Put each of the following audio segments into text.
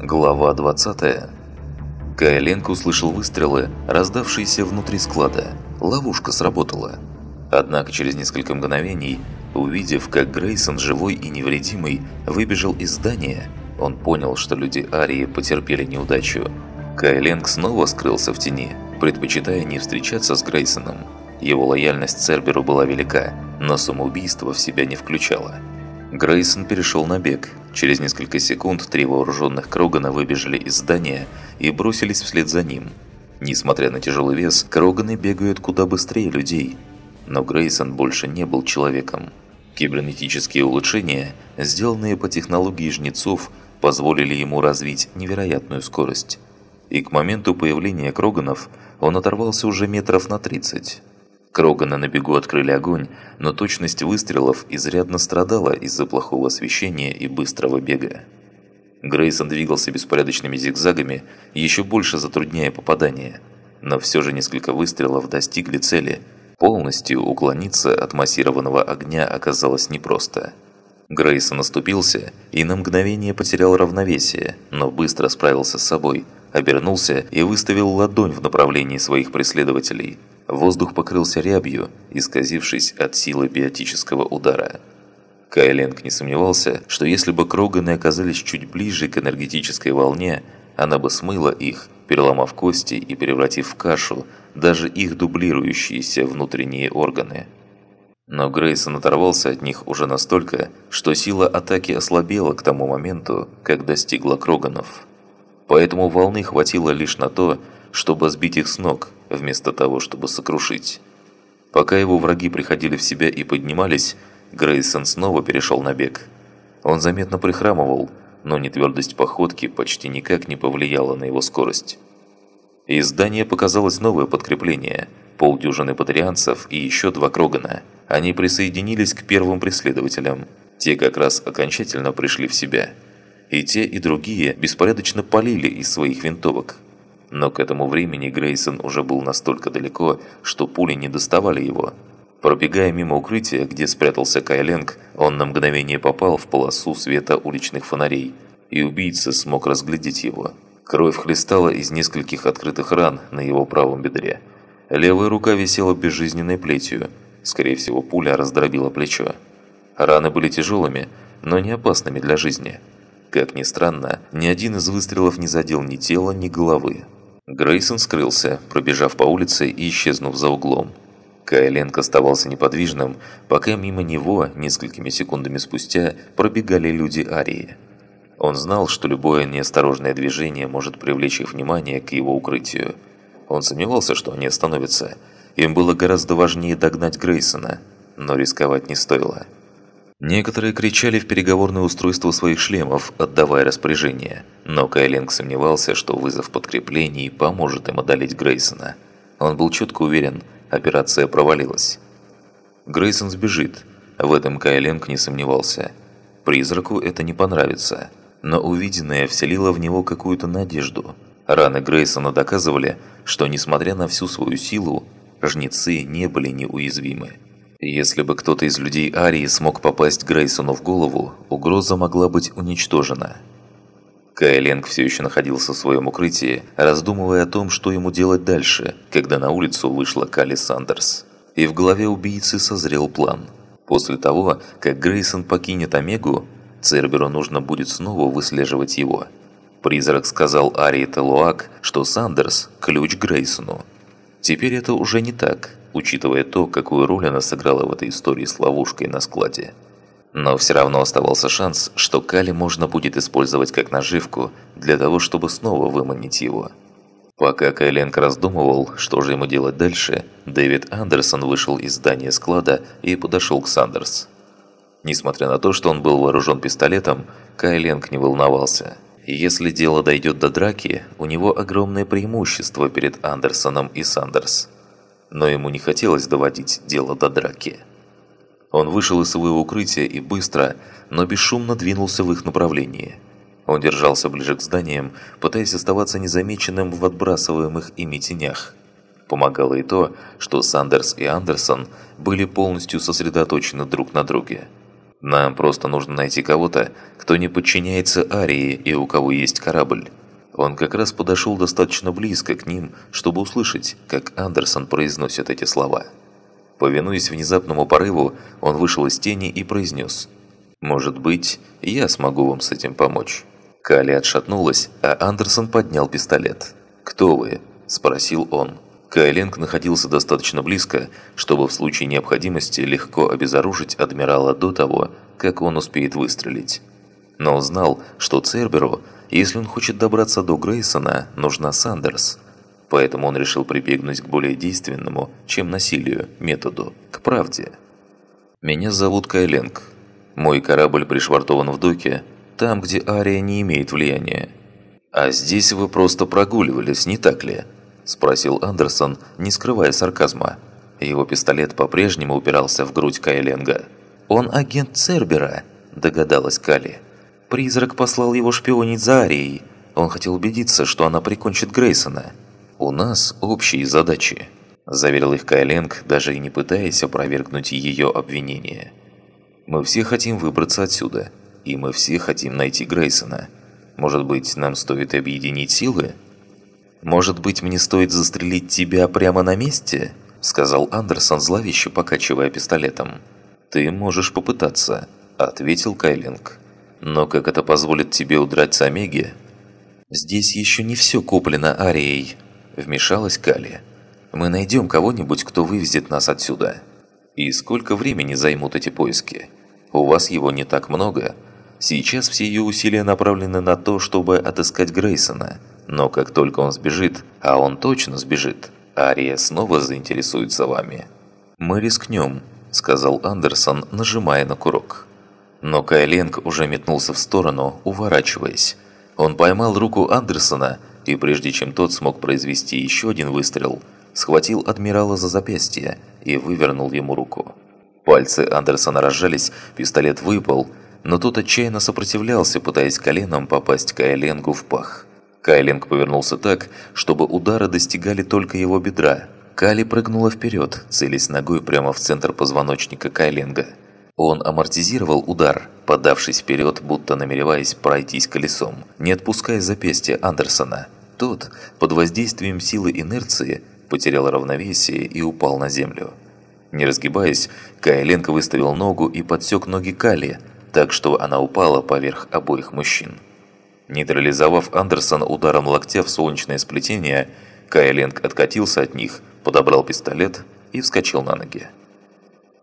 Глава 20 Кайленко услышал выстрелы, раздавшиеся внутри склада. Ловушка сработала. Однако через несколько мгновений, увидев, как Грейсон, живой и невредимый, выбежал из здания, он понял, что люди Арии потерпели неудачу. Кайленг снова скрылся в тени, предпочитая не встречаться с Грейсоном. Его лояльность Церберу была велика, но самоубийство в себя не включало. Грейсон перешел на бег. Через несколько секунд три вооруженных Крогана выбежали из здания и бросились вслед за ним. Несмотря на тяжелый вес, Кроганы бегают куда быстрее людей. Но Грейсон больше не был человеком. Кибернетические улучшения, сделанные по технологии жнецов, позволили ему развить невероятную скорость. И к моменту появления Кроганов он оторвался уже метров на 30. Кроганы на бегу открыли огонь, но точность выстрелов изрядно страдала из-за плохого освещения и быстрого бега. Грейсон двигался беспорядочными зигзагами, еще больше затрудняя попадание. Но все же несколько выстрелов достигли цели. Полностью уклониться от массированного огня оказалось непросто. Грейсон наступился и на мгновение потерял равновесие, но быстро справился с собой, обернулся и выставил ладонь в направлении своих преследователей – Воздух покрылся рябью, исказившись от силы биотического удара. Кайленг не сомневался, что если бы Кроганы оказались чуть ближе к энергетической волне, она бы смыла их, переломав кости и превратив в кашу даже их дублирующиеся внутренние органы. Но Грейсон оторвался от них уже настолько, что сила атаки ослабела к тому моменту, как достигла Кроганов. Поэтому волны хватило лишь на то, чтобы сбить их с ног, вместо того, чтобы сокрушить. Пока его враги приходили в себя и поднимались, Грейсон снова перешел на бег. Он заметно прихрамывал, но нетвердость походки почти никак не повлияла на его скорость. Из здания показалось новое подкрепление – полдюжины патрианцев и еще два Крогана. Они присоединились к первым преследователям. Те как раз окончательно пришли в себя. И те, и другие беспорядочно полили из своих винтовок – но к этому времени Грейсон уже был настолько далеко, что пули не доставали его. Пробегая мимо укрытия, где спрятался Кайленг, он на мгновение попал в полосу света уличных фонарей, и убийца смог разглядеть его. Кровь хлестала из нескольких открытых ран на его правом бедре. Левая рука висела безжизненной плетью, скорее всего пуля раздробила плечо. Раны были тяжелыми, но не опасными для жизни. Как ни странно, ни один из выстрелов не задел ни тела, ни головы. Грейсон скрылся, пробежав по улице и исчезнув за углом. Кайленко оставался неподвижным, пока мимо него, несколькими секундами спустя, пробегали люди Арии. Он знал, что любое неосторожное движение может привлечь их внимание к его укрытию. Он сомневался, что они остановятся. Им было гораздо важнее догнать Грейсона, но рисковать не стоило. Некоторые кричали в переговорное устройство своих шлемов, отдавая распоряжение, но Кайленг сомневался, что вызов подкреплений поможет им одолеть Грейсона. Он был четко уверен, операция провалилась. Грейсон сбежит, в этом Кайленг не сомневался. Призраку это не понравится, но увиденное вселило в него какую-то надежду. Раны Грейсона доказывали, что несмотря на всю свою силу, жнецы не были неуязвимы. Если бы кто-то из людей Арии смог попасть Грейсону в голову, угроза могла быть уничтожена. Кайленг все еще находился в своем укрытии, раздумывая о том, что ему делать дальше, когда на улицу вышла Калли Сандерс. И в голове убийцы созрел план. После того, как Грейсон покинет Омегу, Церберу нужно будет снова выслеживать его. Призрак сказал Арии Телуак, что Сандерс – ключ Грейсону. Теперь это уже не так учитывая то, какую роль она сыграла в этой истории с ловушкой на складе. Но все равно оставался шанс, что Кали можно будет использовать как наживку для того, чтобы снова выманить его. Пока Кайленко раздумывал, что же ему делать дальше, Дэвид Андерсон вышел из здания склада и подошел к Сандерс. Несмотря на то, что он был вооружен пистолетом, Кайленг не волновался. Если дело дойдет до драки, у него огромное преимущество перед Андерсоном и Сандерс но ему не хотелось доводить дело до драки. Он вышел из своего укрытия и быстро, но бесшумно двинулся в их направлении. Он держался ближе к зданиям, пытаясь оставаться незамеченным в отбрасываемых ими тенях. Помогало и то, что Сандерс и Андерсон были полностью сосредоточены друг на друге. Нам просто нужно найти кого-то, кто не подчиняется Арии и у кого есть корабль. Он как раз подошел достаточно близко к ним, чтобы услышать, как Андерсон произносит эти слова. Повинуясь внезапному порыву, он вышел из тени и произнес «Может быть, я смогу вам с этим помочь». Кали отшатнулась, а Андерсон поднял пистолет. «Кто вы?» – спросил он. Кайленг находился достаточно близко, чтобы в случае необходимости легко обезоружить адмирала до того, как он успеет выстрелить. Но он знал, что Церберу, если он хочет добраться до Грейсона, нужна Сандерс. Поэтому он решил прибегнуть к более действенному, чем насилию, методу, к правде. «Меня зовут Кайленг. Мой корабль пришвартован в доке, там, где Ария не имеет влияния. А здесь вы просто прогуливались, не так ли?» Спросил Андерсон, не скрывая сарказма. Его пистолет по-прежнему упирался в грудь Кайленга. «Он агент Цербера», – догадалась Кали. «Призрак послал его шпионить за Арией. Он хотел убедиться, что она прикончит Грейсона. У нас общие задачи», – заверил их Кайленг, даже и не пытаясь опровергнуть ее обвинение. «Мы все хотим выбраться отсюда, и мы все хотим найти Грейсона. Может быть, нам стоит объединить силы?» «Может быть, мне стоит застрелить тебя прямо на месте?» Сказал Андерсон, зловеще покачивая пистолетом. «Ты можешь попытаться», — ответил Кайлинг. «Но как это позволит тебе удрать с Омеги?» «Здесь еще не все куплено Арией», — вмешалась Кали. «Мы найдем кого-нибудь, кто вывезет нас отсюда». «И сколько времени займут эти поиски? У вас его не так много. Сейчас все ее усилия направлены на то, чтобы отыскать Грейсона». Но как только он сбежит, а он точно сбежит, Ария снова заинтересуется вами. «Мы рискнем», – сказал Андерсон, нажимая на курок. Но Кайленг уже метнулся в сторону, уворачиваясь. Он поймал руку Андерсона, и прежде чем тот смог произвести еще один выстрел, схватил адмирала за запястье и вывернул ему руку. Пальцы Андерсона разжались, пистолет выпал, но тот отчаянно сопротивлялся, пытаясь коленом попасть Кайленгу в пах. Кайлинг повернулся так, чтобы удары достигали только его бедра. Кали прыгнула вперед, целясь ногой прямо в центр позвоночника Кайлинга. Он амортизировал удар, подавшись вперед, будто намереваясь пройтись колесом, не отпуская запястья Андерсона. Тот, под воздействием силы инерции, потерял равновесие и упал на землю. Не разгибаясь, Кайленко выставил ногу и подсек ноги Кали, так что она упала поверх обоих мужчин. Нейтрализовав Андерсон ударом локтя в солнечное сплетение, Кайленг откатился от них, подобрал пистолет и вскочил на ноги.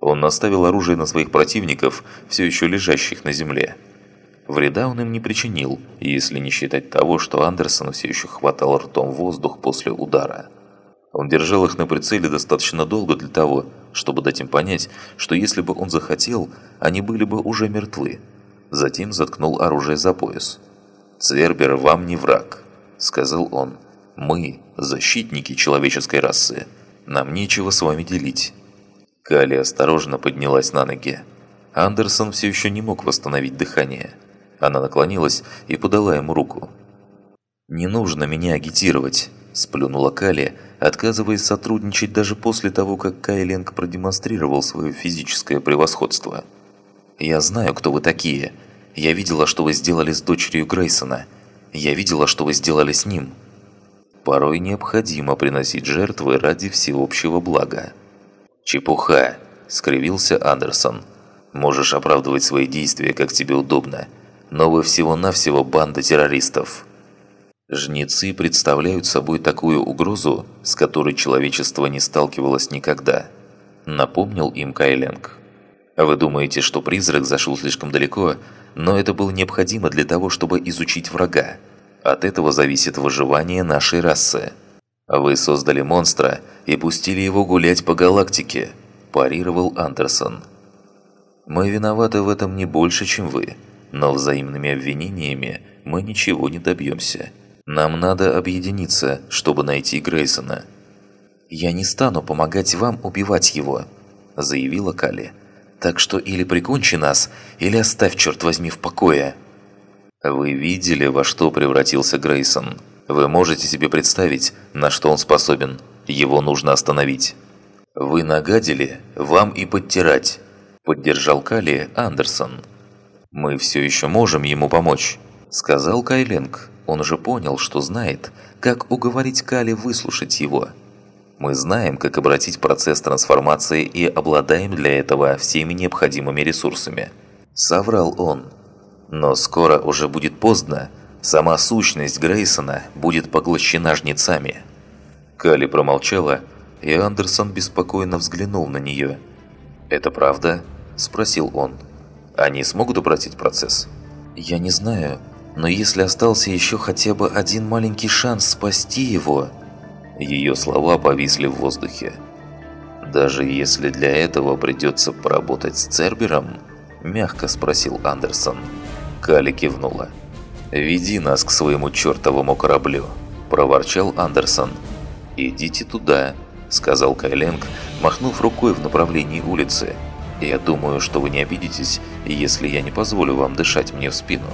Он наставил оружие на своих противников, все еще лежащих на земле. Вреда он им не причинил, если не считать того, что Андерсон все еще хватал ртом воздух после удара. Он держал их на прицеле достаточно долго для того, чтобы дать им понять, что если бы он захотел, они были бы уже мертвы. Затем заткнул оружие за пояс. «Цвербер вам не враг», — сказал он. «Мы – защитники человеческой расы. Нам нечего с вами делить». Кали осторожно поднялась на ноги. Андерсон все еще не мог восстановить дыхание. Она наклонилась и подала ему руку. «Не нужно меня агитировать», – сплюнула Кали, отказываясь сотрудничать даже после того, как Кайленг продемонстрировал свое физическое превосходство. «Я знаю, кто вы такие, я видела, что вы сделали с дочерью Грейсона. Я видела, что вы сделали с ним. Порой необходимо приносить жертвы ради всеобщего блага. «Чепуха!» – скривился Андерсон. «Можешь оправдывать свои действия, как тебе удобно, но вы всего-навсего банда террористов». Жнецы представляют собой такую угрозу, с которой человечество не сталкивалось никогда. Напомнил им Кайленг. Вы думаете, что призрак зашел слишком далеко, но это было необходимо для того, чтобы изучить врага. От этого зависит выживание нашей расы. Вы создали монстра и пустили его гулять по галактике, парировал Андерсон. Мы виноваты в этом не больше, чем вы, но взаимными обвинениями мы ничего не добьемся. Нам надо объединиться, чтобы найти Грейсона. «Я не стану помогать вам убивать его», – заявила Калли. Так что или прикончи нас, или оставь, черт возьми, в покое». «Вы видели, во что превратился Грейсон? Вы можете себе представить, на что он способен? Его нужно остановить. Вы нагадили, вам и подтирать. Поддержал Кали Андерсон. «Мы все еще можем ему помочь», – сказал Кайленг. Он уже понял, что знает, как уговорить Кали выслушать его. Мы знаем, как обратить процесс трансформации и обладаем для этого всеми необходимыми ресурсами. Соврал он. Но скоро уже будет поздно. Сама сущность Грейсона будет поглощена жнецами. Кали промолчала, и Андерсон беспокойно взглянул на нее. «Это правда?» – спросил он. «Они смогут обратить процесс?» «Я не знаю, но если остался еще хотя бы один маленький шанс спасти его...» Ее слова повисли в воздухе. «Даже если для этого придется поработать с Цербером?» – мягко спросил Андерсон. Кали кивнула. «Веди нас к своему чертовому кораблю», – проворчал Андерсон. «Идите туда», – сказал Кайленг, махнув рукой в направлении улицы. «Я думаю, что вы не обидитесь, если я не позволю вам дышать мне в спину».